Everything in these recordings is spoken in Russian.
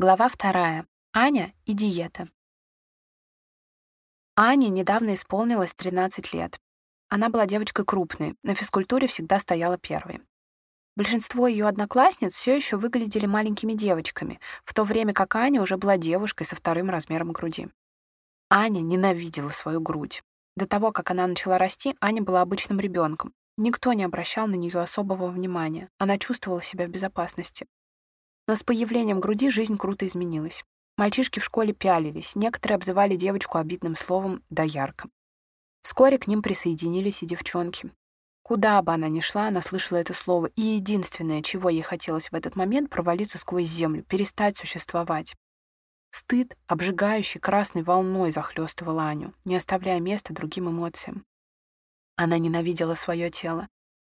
Глава вторая. Аня и диета. Ане недавно исполнилось 13 лет. Она была девочкой крупной, на физкультуре всегда стояла первой. Большинство ее одноклассниц все еще выглядели маленькими девочками, в то время как Аня уже была девушкой со вторым размером груди. Аня ненавидела свою грудь. До того, как она начала расти, Аня была обычным ребенком. Никто не обращал на нее особого внимания. Она чувствовала себя в безопасности. Но с появлением груди жизнь круто изменилась. Мальчишки в школе пялились, некоторые обзывали девочку обидным словом «доярка». Вскоре к ним присоединились и девчонки. Куда бы она ни шла, она слышала это слово, и единственное, чего ей хотелось в этот момент, провалиться сквозь землю, перестать существовать. Стыд, обжигающий красной волной, захлестывал Аню, не оставляя места другим эмоциям. Она ненавидела свое тело.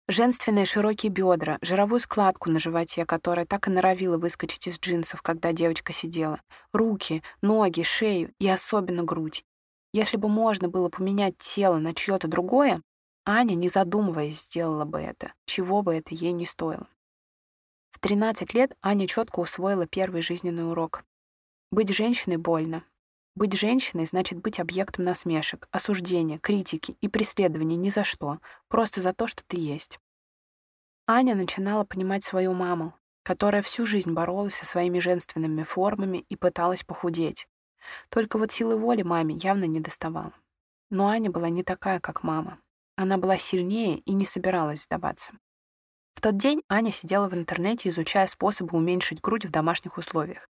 Женственные широкие бедра, жировую складку на животе, которая так и норовила выскочить из джинсов, когда девочка сидела, руки, ноги, шею и особенно грудь. Если бы можно было поменять тело на чье-то другое, Аня, не задумываясь, сделала бы это, чего бы это ей не стоило. В 13 лет Аня четко усвоила первый жизненный урок. Быть женщиной больно. Быть женщиной значит быть объектом насмешек, осуждения, критики и преследования ни за что, просто за то, что ты есть. Аня начинала понимать свою маму, которая всю жизнь боролась со своими женственными формами и пыталась похудеть. Только вот силы воли маме явно не доставало. Но Аня была не такая, как мама. Она была сильнее и не собиралась сдаваться. В тот день Аня сидела в интернете, изучая способы уменьшить грудь в домашних условиях.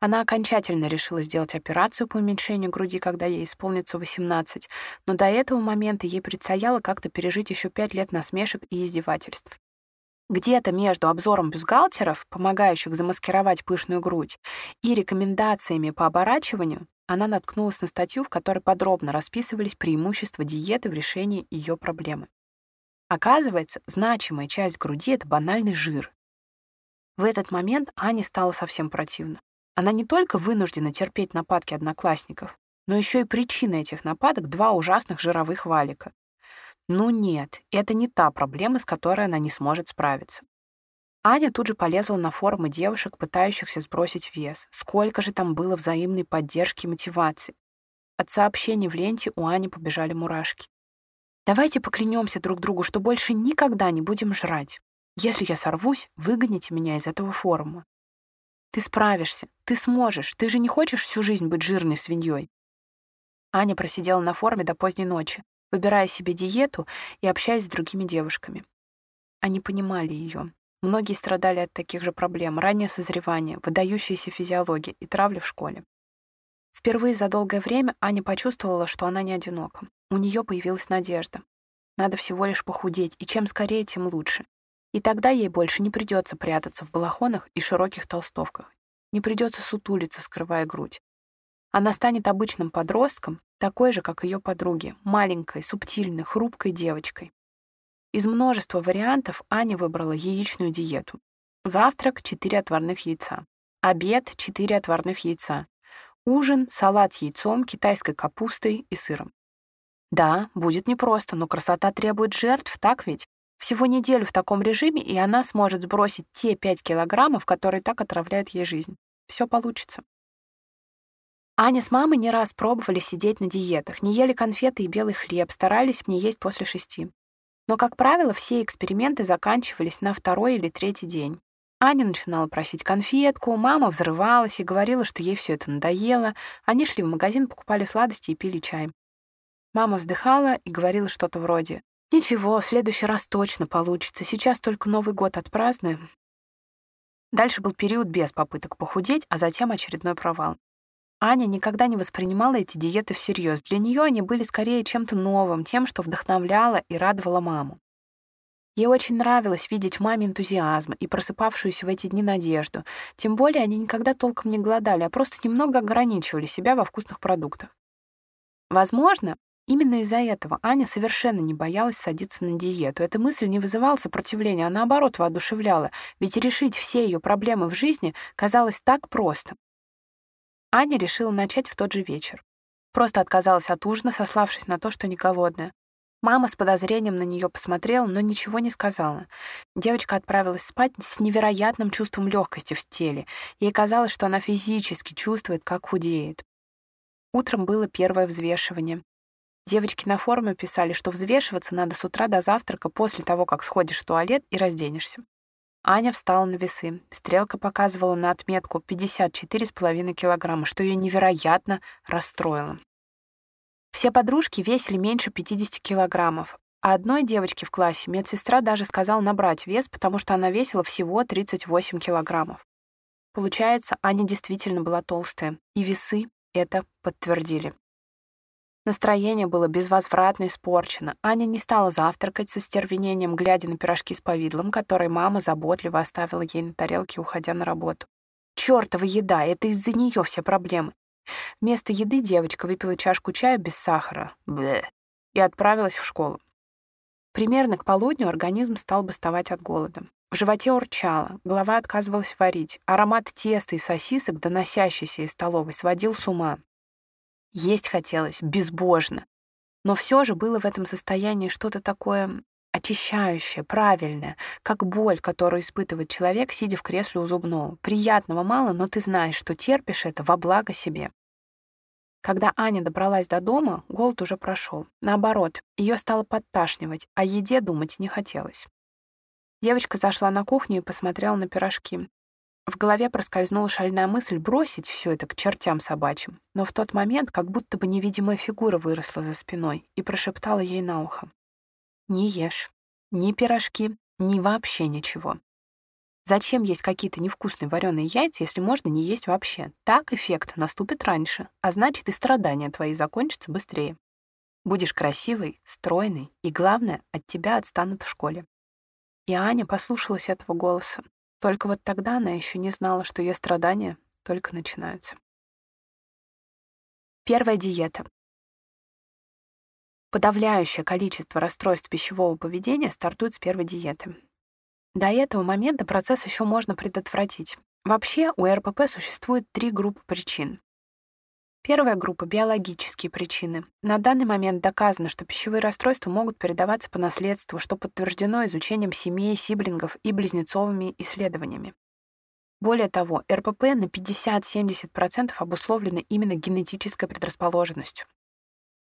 Она окончательно решила сделать операцию по уменьшению груди, когда ей исполнится 18, но до этого момента ей предстояло как-то пережить еще пять лет насмешек и издевательств. Где-то между обзором бюстгальтеров, помогающих замаскировать пышную грудь, и рекомендациями по оборачиванию, она наткнулась на статью, в которой подробно расписывались преимущества диеты в решении ее проблемы. Оказывается, значимая часть груди — это банальный жир. В этот момент Ане стало совсем противно. Она не только вынуждена терпеть нападки одноклассников, но еще и причина этих нападок — два ужасных жировых валика. Ну нет, это не та проблема, с которой она не сможет справиться. Аня тут же полезла на форумы девушек, пытающихся сбросить вес. Сколько же там было взаимной поддержки и мотивации. От сообщений в ленте у Ани побежали мурашки. «Давайте поклянемся друг другу, что больше никогда не будем жрать. Если я сорвусь, выгоните меня из этого форума. Ты справишься, ты сможешь, ты же не хочешь всю жизнь быть жирной свиньей. Аня просидела на форуме до поздней ночи, выбирая себе диету и общаясь с другими девушками. Они понимали ее. Многие страдали от таких же проблем, раннее созревание, выдающаяся физиология и травли в школе. Впервые за долгое время Аня почувствовала, что она не одинока. У нее появилась надежда. Надо всего лишь похудеть, и чем скорее, тем лучше. И тогда ей больше не придется прятаться в балахонах и широких толстовках. Не придется сутулиться, скрывая грудь. Она станет обычным подростком, такой же, как ее подруги, маленькой, субтильной, хрупкой девочкой. Из множества вариантов Аня выбрала яичную диету. Завтрак — 4 отварных яйца. Обед — 4 отварных яйца. Ужин — салат с яйцом, китайской капустой и сыром. Да, будет непросто, но красота требует жертв, так ведь? Всего неделю в таком режиме, и она сможет сбросить те 5 килограммов, которые так отравляют ей жизнь. Все получится. Аня с мамой не раз пробовали сидеть на диетах, не ели конфеты и белый хлеб, старались не есть после шести. Но, как правило, все эксперименты заканчивались на второй или третий день. Аня начинала просить конфетку, мама взрывалась и говорила, что ей все это надоело. Они шли в магазин, покупали сладости и пили чай. Мама вздыхала и говорила что-то вроде Ничего, в следующий раз точно получится. Сейчас только Новый год отпразднуем. Дальше был период без попыток похудеть, а затем очередной провал. Аня никогда не воспринимала эти диеты всерьез. Для нее они были скорее чем-то новым, тем, что вдохновляло и радовало маму. Ей очень нравилось видеть в маме энтузиазм и просыпавшуюся в эти дни надежду. Тем более они никогда толком не голодали, а просто немного ограничивали себя во вкусных продуктах. Возможно, Именно из-за этого Аня совершенно не боялась садиться на диету. Эта мысль не вызывала сопротивления, а наоборот воодушевляла, ведь решить все ее проблемы в жизни казалось так просто. Аня решила начать в тот же вечер. Просто отказалась от ужина, сославшись на то, что не голодная. Мама с подозрением на нее посмотрела, но ничего не сказала. Девочка отправилась спать с невероятным чувством легкости в теле. Ей казалось, что она физически чувствует, как худеет. Утром было первое взвешивание. Девочки на форуме писали, что взвешиваться надо с утра до завтрака после того, как сходишь в туалет и разденешься. Аня встала на весы. Стрелка показывала на отметку 54,5 килограмма, что ее невероятно расстроило. Все подружки весили меньше 50 килограммов, а одной девочке в классе медсестра даже сказала набрать вес, потому что она весила всего 38 килограммов. Получается, Аня действительно была толстая, и весы это подтвердили. Настроение было безвозвратно испорчено. Аня не стала завтракать со стервенением, глядя на пирожки с повидлом, которые мама заботливо оставила ей на тарелке, уходя на работу. Чёртова еда, это из-за нее все проблемы. Вместо еды девочка выпила чашку чая без сахара Блeh, и отправилась в школу. Примерно к полудню организм стал бастовать от голода. В животе урчало, голова отказывалась варить. Аромат теста и сосисок, доносящийся из столовой, сводил с ума. Есть хотелось безбожно. Но все же было в этом состоянии что-то такое очищающее, правильное, как боль, которую испытывает человек, сидя в кресле у зубного. Приятного мало, но ты знаешь, что терпишь это во благо себе. Когда Аня добралась до дома, голод уже прошел. Наоборот, ее стало подташнивать, о еде думать не хотелось. Девочка зашла на кухню и посмотрела на пирожки. В голове проскользнула шальная мысль бросить все это к чертям собачьим, но в тот момент как будто бы невидимая фигура выросла за спиной и прошептала ей на ухо. Не ешь. Ни пирожки, ни вообще ничего. Зачем есть какие-то невкусные вареные яйца, если можно не есть вообще? Так эффект наступит раньше, а значит и страдания твои закончатся быстрее. Будешь красивый, стройный, и главное, от тебя отстанут в школе. И Аня послушалась этого голоса. Только вот тогда она еще не знала, что ее страдания только начинаются. Первая диета. Подавляющее количество расстройств пищевого поведения стартует с первой диеты. До этого момента процесс еще можно предотвратить. Вообще у РПП существует три группы причин. Первая группа — биологические причины. На данный момент доказано, что пищевые расстройства могут передаваться по наследству, что подтверждено изучением семей, сиблингов и близнецовыми исследованиями. Более того, РПП на 50-70% обусловлены именно генетической предрасположенностью.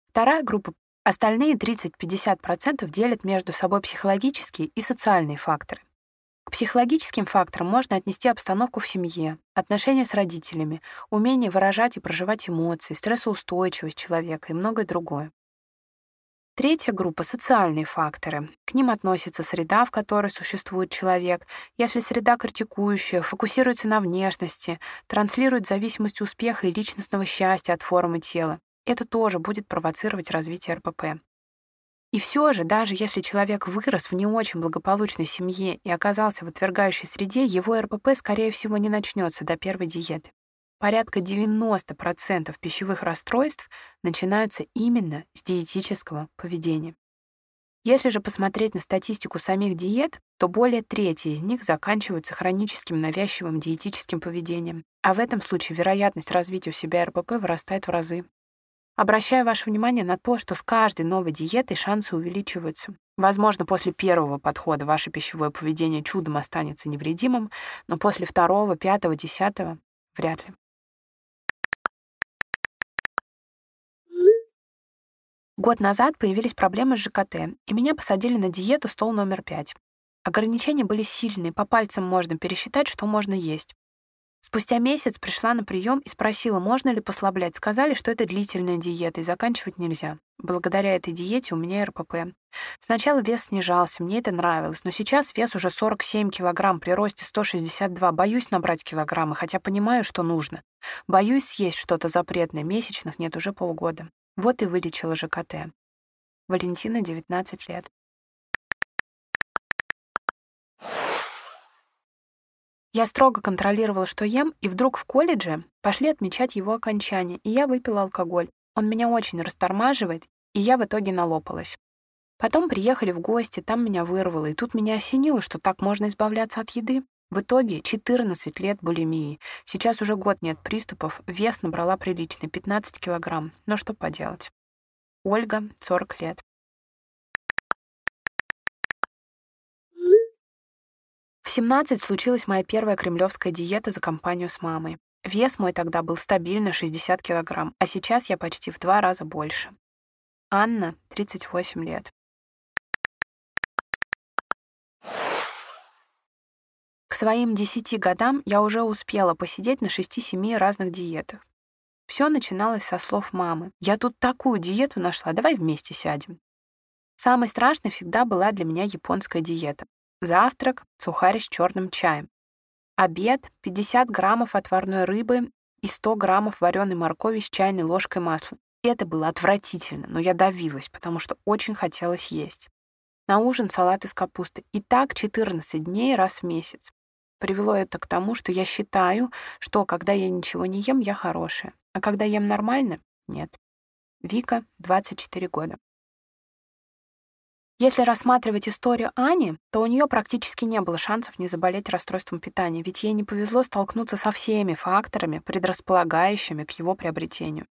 Вторая группа Остальные 30-50% делят между собой психологические и социальные факторы. К психологическим факторам можно отнести обстановку в семье, отношения с родителями, умение выражать и проживать эмоции, стрессоустойчивость человека и многое другое. Третья группа — социальные факторы. К ним относится среда, в которой существует человек. Если среда критикующая, фокусируется на внешности, транслирует зависимость успеха и личностного счастья от формы тела, это тоже будет провоцировать развитие РПП. И все же, даже если человек вырос в не очень благополучной семье и оказался в отвергающей среде, его РПП, скорее всего, не начнется до первой диеты. Порядка 90% пищевых расстройств начинаются именно с диетического поведения. Если же посмотреть на статистику самих диет, то более трети из них заканчиваются хроническим навязчивым диетическим поведением, а в этом случае вероятность развития у себя РПП вырастает в разы. Обращаю ваше внимание на то, что с каждой новой диетой шансы увеличиваются. Возможно, после первого подхода ваше пищевое поведение чудом останется невредимым, но после второго, пятого, десятого — вряд ли. Год назад появились проблемы с ЖКТ, и меня посадили на диету стол номер пять. Ограничения были сильные, по пальцам можно пересчитать, что можно есть. Спустя месяц пришла на прием и спросила, можно ли послаблять. Сказали, что это длительная диета и заканчивать нельзя. Благодаря этой диете у меня РПП. Сначала вес снижался, мне это нравилось, но сейчас вес уже 47 килограмм при росте 162. Боюсь набрать килограммы, хотя понимаю, что нужно. Боюсь съесть что-то запретное, месячных нет уже полгода. Вот и вылечила ЖКТ. Валентина, 19 лет. Я строго контролировала, что ем, и вдруг в колледже пошли отмечать его окончание, и я выпила алкоголь. Он меня очень растормаживает, и я в итоге налопалась. Потом приехали в гости, там меня вырвало, и тут меня осенило, что так можно избавляться от еды. В итоге 14 лет булимии. Сейчас уже год нет приступов, вес набрала приличный, 15 килограмм. Но что поделать. Ольга, 40 лет. 17 случилась моя первая кремлевская диета за компанию с мамой. Вес мой тогда был стабильно 60 килограмм, а сейчас я почти в два раза больше. Анна, 38 лет. К своим 10 годам я уже успела посидеть на 6-7 разных диетах. Все начиналось со слов мамы. «Я тут такую диету нашла, давай вместе сядем». Самой страшной всегда была для меня японская диета. Завтрак — сухарь с черным чаем. Обед — 50 граммов отварной рыбы и 100 граммов вареной моркови с чайной ложкой масла. Это было отвратительно, но я давилась, потому что очень хотелось есть. На ужин салат из капусты. И так 14 дней раз в месяц. Привело это к тому, что я считаю, что когда я ничего не ем, я хорошая. А когда ем нормально — нет. Вика, 24 года. Если рассматривать историю Ани, то у нее практически не было шансов не заболеть расстройством питания, ведь ей не повезло столкнуться со всеми факторами, предрасполагающими к его приобретению.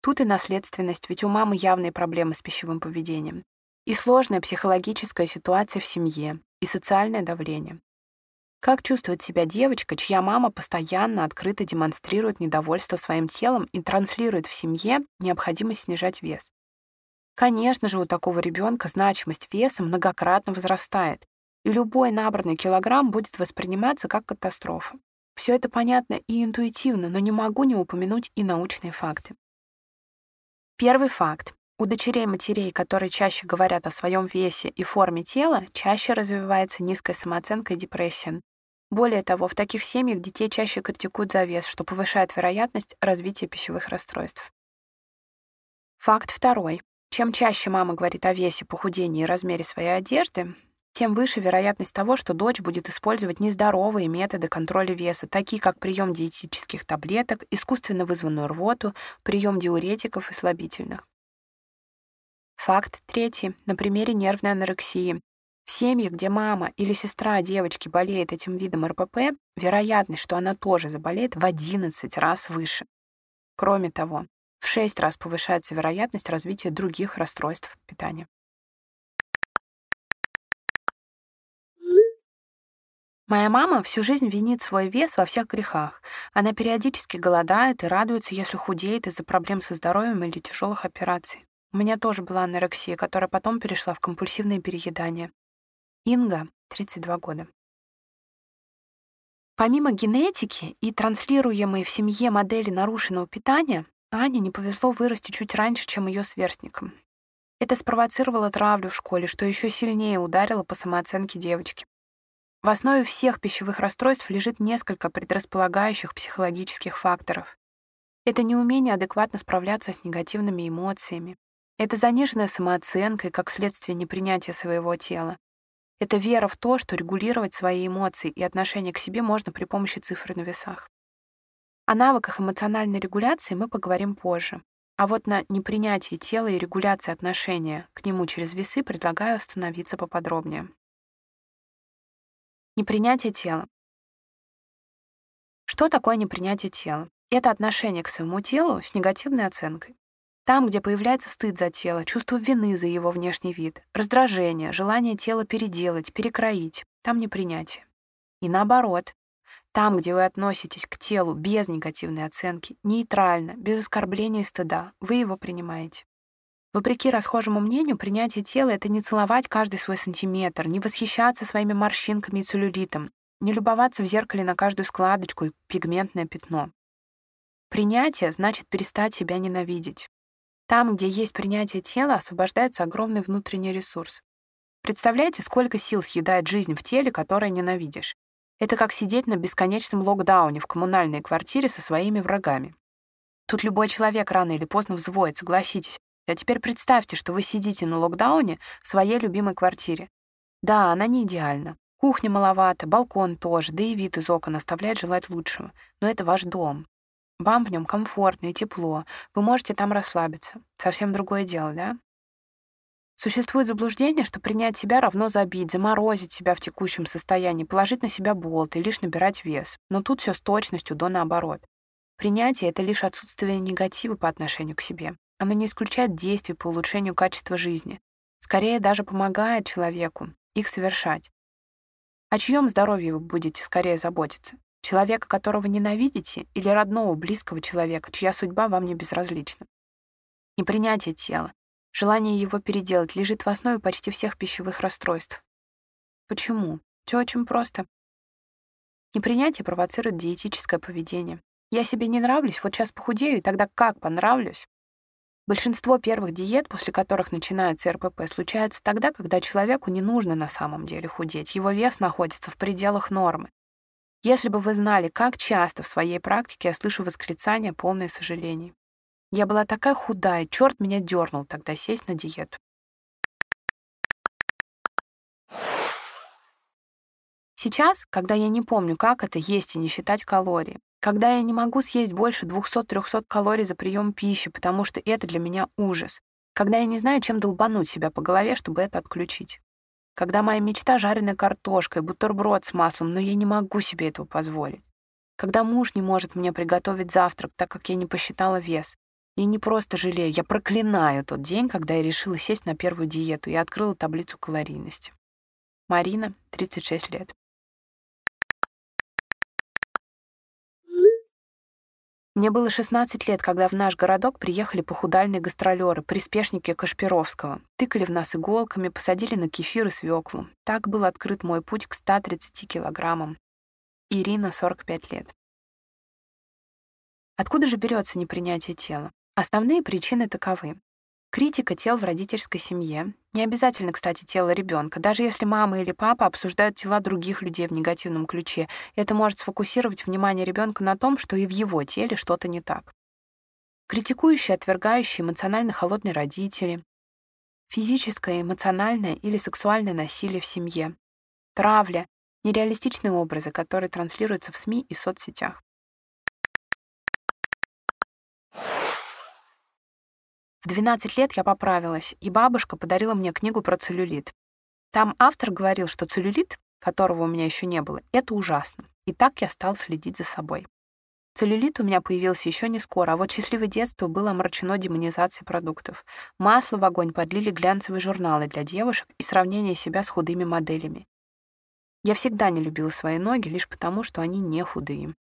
Тут и наследственность, ведь у мамы явные проблемы с пищевым поведением, и сложная психологическая ситуация в семье, и социальное давление. Как чувствует себя девочка, чья мама постоянно открыто демонстрирует недовольство своим телом и транслирует в семье необходимость снижать вес? Конечно же, у такого ребенка значимость веса многократно возрастает, и любой набранный килограмм будет восприниматься как катастрофа. Все это понятно и интуитивно, но не могу не упомянуть и научные факты. Первый факт. У дочерей матерей, которые чаще говорят о своем весе и форме тела, чаще развивается низкая самооценка и депрессия. Более того, в таких семьях детей чаще критикуют за вес, что повышает вероятность развития пищевых расстройств. Факт второй. Чем чаще мама говорит о весе, похудении и размере своей одежды, тем выше вероятность того, что дочь будет использовать нездоровые методы контроля веса, такие как прием диетических таблеток, искусственно вызванную рвоту, прием диуретиков и слабительных. Факт третий. На примере нервной анорексии. В семье, где мама или сестра девочки болеет этим видом РПП, вероятность, что она тоже заболеет, в 11 раз выше. Кроме того, в 6 раз повышается вероятность развития других расстройств питания. Моя мама всю жизнь винит свой вес во всех грехах. Она периодически голодает и радуется, если худеет из-за проблем со здоровьем или тяжелых операций. У меня тоже была анорексия, которая потом перешла в компульсивное переедание. Инга, 32 года. Помимо генетики и транслируемой в семье модели нарушенного питания, Ане не повезло вырасти чуть раньше, чем ее сверстникам. Это спровоцировало травлю в школе, что еще сильнее ударило по самооценке девочки. В основе всех пищевых расстройств лежит несколько предрасполагающих психологических факторов. Это неумение адекватно справляться с негативными эмоциями. Это заниженная самооценка и, как следствие, непринятие своего тела. Это вера в то, что регулировать свои эмоции и отношение к себе можно при помощи цифр на весах. О навыках эмоциональной регуляции мы поговорим позже. А вот на непринятии тела и регуляции отношения к нему через весы предлагаю остановиться поподробнее. Непринятие тела. Что такое непринятие тела? Это отношение к своему телу с негативной оценкой. Там, где появляется стыд за тело, чувство вины за его внешний вид, раздражение, желание тело переделать, перекроить, там непринятие. И наоборот, там, где вы относитесь к телу без негативной оценки, нейтрально, без оскорбления и стыда, вы его принимаете. Вопреки расхожему мнению, принятие тела — это не целовать каждый свой сантиметр, не восхищаться своими морщинками и целлюлитом, не любоваться в зеркале на каждую складочку и пигментное пятно. Принятие значит перестать себя ненавидеть. Там, где есть принятие тела, освобождается огромный внутренний ресурс. Представляете, сколько сил съедает жизнь в теле, которое ненавидишь? Это как сидеть на бесконечном локдауне в коммунальной квартире со своими врагами. Тут любой человек рано или поздно взвоет, согласитесь. А теперь представьте, что вы сидите на локдауне в своей любимой квартире. Да, она не идеальна. Кухня маловато, балкон тоже, да и вид из окон оставляет желать лучшего. Но это ваш дом. Вам в нем комфортно и тепло. Вы можете там расслабиться. Совсем другое дело, да? Существует заблуждение, что принять себя равно забить, заморозить себя в текущем состоянии, положить на себя болт и лишь набирать вес. Но тут все с точностью до наоборот. Принятие — это лишь отсутствие негатива по отношению к себе. Оно не исключает действий по улучшению качества жизни. Скорее, даже помогает человеку их совершать. О чьем здоровье вы будете скорее заботиться? Человека, которого ненавидите, или родного, близкого человека, чья судьба вам не безразлична? Непринятие тела, желание его переделать лежит в основе почти всех пищевых расстройств. Почему? Все очень просто. Непринятие провоцирует диетическое поведение. Я себе не нравлюсь, вот сейчас похудею, и тогда как понравлюсь? Большинство первых диет, после которых начинается РПП, случаются тогда, когда человеку не нужно на самом деле худеть. Его вес находится в пределах нормы. Если бы вы знали, как часто в своей практике я слышу восклицания, полные сожалений. Я была такая худая, черт меня дернул тогда сесть на диету. Сейчас, когда я не помню, как это есть и не считать калории, когда я не могу съесть больше 200-300 калорий за прием пищи, потому что это для меня ужас, когда я не знаю, чем долбануть себя по голове, чтобы это отключить, когда моя мечта — жареная картошка и бутерброд с маслом, но я не могу себе этого позволить. Когда муж не может мне приготовить завтрак, так как я не посчитала вес. Я не просто жалею, я проклинаю тот день, когда я решила сесть на первую диету и открыла таблицу калорийности. Марина, 36 лет. Мне было 16 лет, когда в наш городок приехали похудальные гастролеры, приспешники Кашпировского. Тыкали в нас иголками, посадили на кефир и свеклу. Так был открыт мой путь к 130 килограммам. Ирина, 45 лет. Откуда же берется непринятие тела? Основные причины таковы. Критика тел в родительской семье. Не обязательно, кстати, тело ребенка. Даже если мама или папа обсуждают тела других людей в негативном ключе, это может сфокусировать внимание ребенка на том, что и в его теле что-то не так. Критикующие, отвергающие эмоционально холодные родители, физическое, эмоциональное или сексуальное насилие в семье, травля, нереалистичные образы, которые транслируются в СМИ и соцсетях. В 12 лет я поправилась, и бабушка подарила мне книгу про целлюлит. Там автор говорил, что целлюлит, которого у меня еще не было, это ужасно. И так я стал следить за собой. Целлюлит у меня появился еще не скоро, а вот счастливое детство было омрачено демонизацией продуктов. Масло в огонь подлили глянцевые журналы для девушек и сравнение себя с худыми моделями. Я всегда не любила свои ноги лишь потому, что они не худые.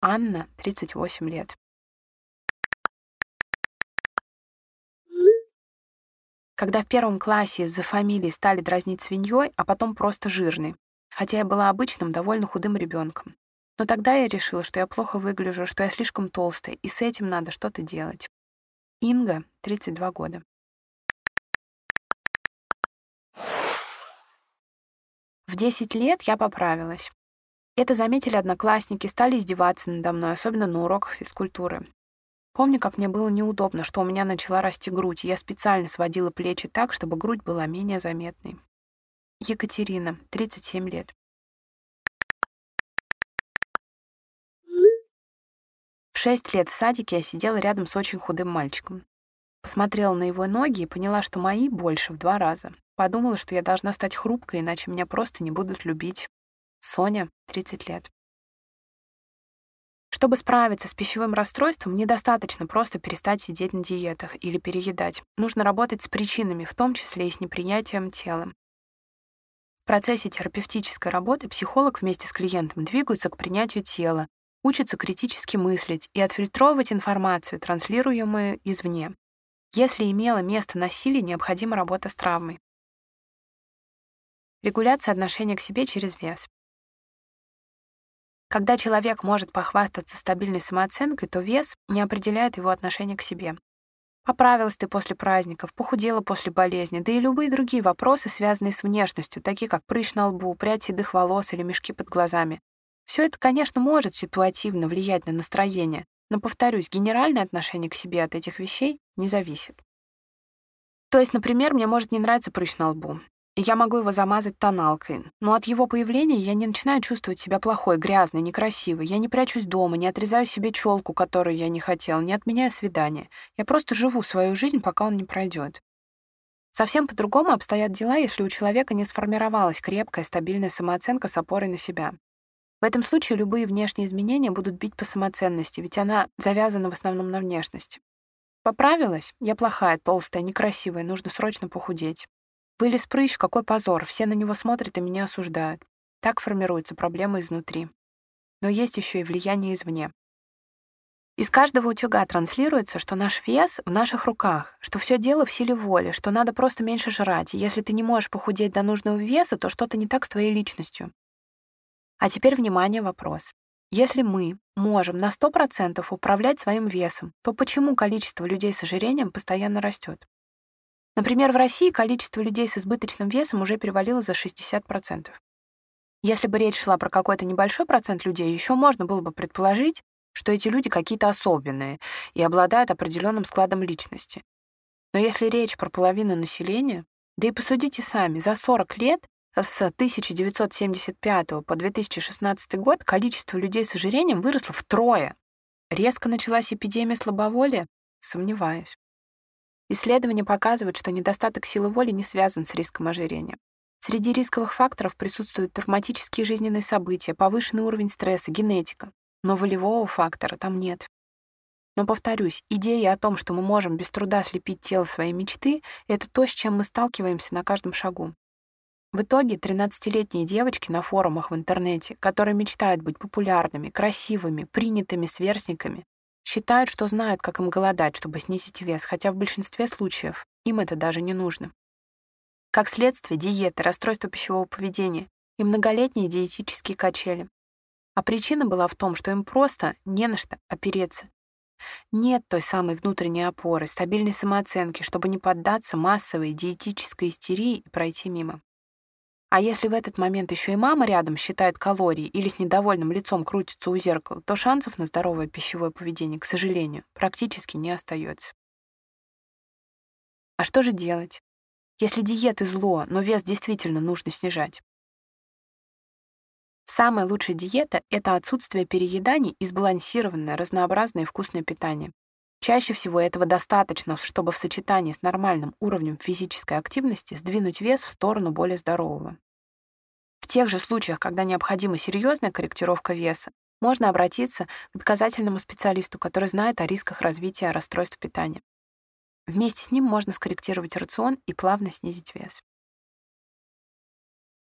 Анна, 38 лет. Когда в первом классе из-за фамилии стали дразнить свиньей, а потом просто жирной, хотя я была обычным, довольно худым ребенком. Но тогда я решила, что я плохо выгляжу, что я слишком толстая, и с этим надо что-то делать. Инга, 32 года. В 10 лет я поправилась. Это заметили одноклассники, стали издеваться надо мной, особенно на уроках физкультуры. Помню, как мне было неудобно, что у меня начала расти грудь, и я специально сводила плечи так, чтобы грудь была менее заметной. Екатерина, 37 лет. В 6 лет в садике я сидела рядом с очень худым мальчиком. Посмотрела на его ноги и поняла, что мои больше в два раза. Подумала, что я должна стать хрупкой, иначе меня просто не будут любить. Соня, 30 лет. Чтобы справиться с пищевым расстройством, недостаточно просто перестать сидеть на диетах или переедать. Нужно работать с причинами, в том числе и с непринятием тела. В процессе терапевтической работы психолог вместе с клиентом двигается к принятию тела, учится критически мыслить и отфильтровывать информацию, транслируемую извне. Если имело место насилие, необходима работа с травмой. Регуляция отношения к себе через вес. Когда человек может похвастаться стабильной самооценкой, то вес не определяет его отношение к себе. Поправилась ты после праздников, похудела после болезни, да и любые другие вопросы, связанные с внешностью, такие как прыщ на лбу, прядь седых волос или мешки под глазами. Все это, конечно, может ситуативно влиять на настроение, но, повторюсь, генеральное отношение к себе от этих вещей не зависит. То есть, например, мне может не нравиться прыщ на лбу я могу его замазать тоналкой. Но от его появления я не начинаю чувствовать себя плохой, грязной, некрасивой. Я не прячусь дома, не отрезаю себе челку, которую я не хотела, не отменяю свидание. Я просто живу свою жизнь, пока он не пройдет. Совсем по-другому обстоят дела, если у человека не сформировалась крепкая, стабильная самооценка с опорой на себя. В этом случае любые внешние изменения будут бить по самоценности, ведь она завязана в основном на внешность. Поправилась? Я плохая, толстая, некрасивая, нужно срочно похудеть. Вылез прыщ, какой позор. Все на него смотрят и меня осуждают. Так формируются проблемы изнутри. Но есть еще и влияние извне. Из каждого утюга транслируется, что наш вес в наших руках, что все дело в силе воли, что надо просто меньше жрать, и если ты не можешь похудеть до нужного веса, то что-то не так с твоей личностью. А теперь, внимание, вопрос. Если мы можем на 100% управлять своим весом, то почему количество людей с ожирением постоянно растет? Например, в России количество людей с избыточным весом уже перевалило за 60%. Если бы речь шла про какой-то небольшой процент людей, еще можно было бы предположить, что эти люди какие-то особенные и обладают определенным складом личности. Но если речь про половину населения, да и посудите сами, за 40 лет с 1975 по 2016 год количество людей с ожирением выросло втрое. Резко началась эпидемия слабоволия? Сомневаюсь. Исследования показывают, что недостаток силы воли не связан с риском ожирения. Среди рисковых факторов присутствуют травматические жизненные события, повышенный уровень стресса, генетика. Но волевого фактора там нет. Но, повторюсь, идея о том, что мы можем без труда слепить тело своей мечты, это то, с чем мы сталкиваемся на каждом шагу. В итоге 13-летние девочки на форумах в интернете, которые мечтают быть популярными, красивыми, принятыми сверстниками, считают, что знают, как им голодать, чтобы снизить вес, хотя в большинстве случаев им это даже не нужно. Как следствие, диеты, расстройства пищевого поведения и многолетние диетические качели. А причина была в том, что им просто не на что опереться. Нет той самой внутренней опоры, стабильной самооценки, чтобы не поддаться массовой диетической истерии и пройти мимо. А если в этот момент еще и мама рядом считает калории или с недовольным лицом крутится у зеркала, то шансов на здоровое пищевое поведение, к сожалению, практически не остается. А что же делать? Если диеты зло, но вес действительно нужно снижать. Самая лучшая диета — это отсутствие перееданий и сбалансированное, разнообразное и вкусное питание. Чаще всего этого достаточно, чтобы в сочетании с нормальным уровнем физической активности сдвинуть вес в сторону более здорового. В тех же случаях, когда необходима серьезная корректировка веса, можно обратиться к доказательному специалисту, который знает о рисках развития расстройств питания. Вместе с ним можно скорректировать рацион и плавно снизить вес.